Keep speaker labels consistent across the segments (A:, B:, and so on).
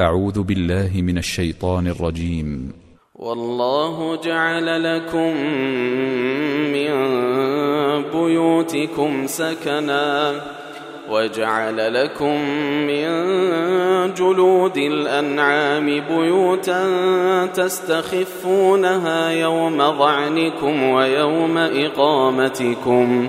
A: أعوذ بالله من الشيطان الرجيم.
B: والله جعل لكم من بيوتكم سكنا وجعل لكم من جلود الأنعام بيوتا تستخفونها يوم ظعنكم ويوم إقامتكم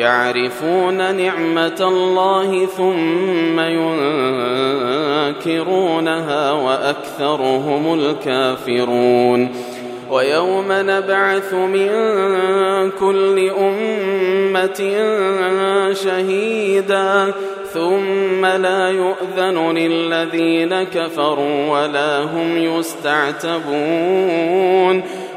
B: يعرفون نعمة الله ثم ينكرونها وأكثرهم الكافرون. ويوم نبعث من كل أمة شهيدا ثم لا يؤذن للذين كفروا ولا هم يستعتبون.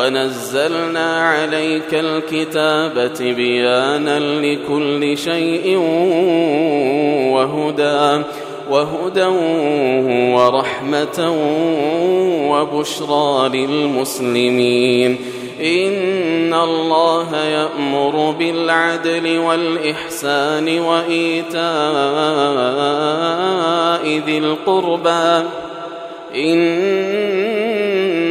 B: ونزلنا عليك الكتاب تبيانا لكل شيء وهدى وهدى ورحمة وبشرى للمسلمين. إن الله يأمر بالعدل والإحسان وإيتاء ذي القربى. إن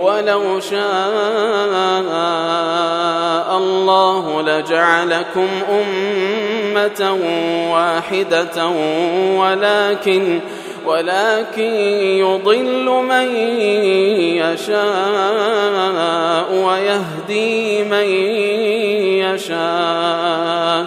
B: ولو شاء الله لجعلكم أمة واحدة ولكن ولكن يضل من يشاء ويهدي من يشاء.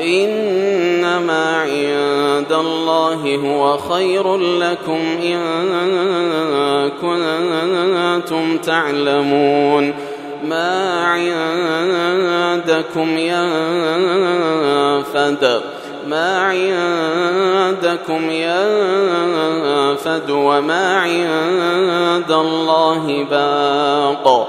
B: إنما عند الله هو خير لكم إن كنتم تعلمون. ما عندكم ينفد ما عندكم ينفد وما عند الله باق.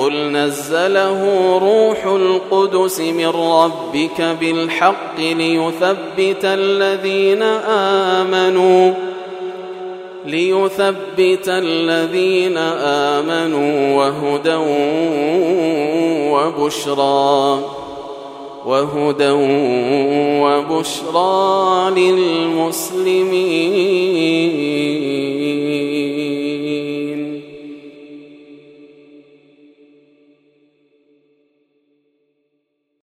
B: قل نزله روح القدس من ربك بالحق ليثبت الذين آمنوا ليثبت الذين آمنوا وهدى وبشرى وهدى وبشرى للمسلمين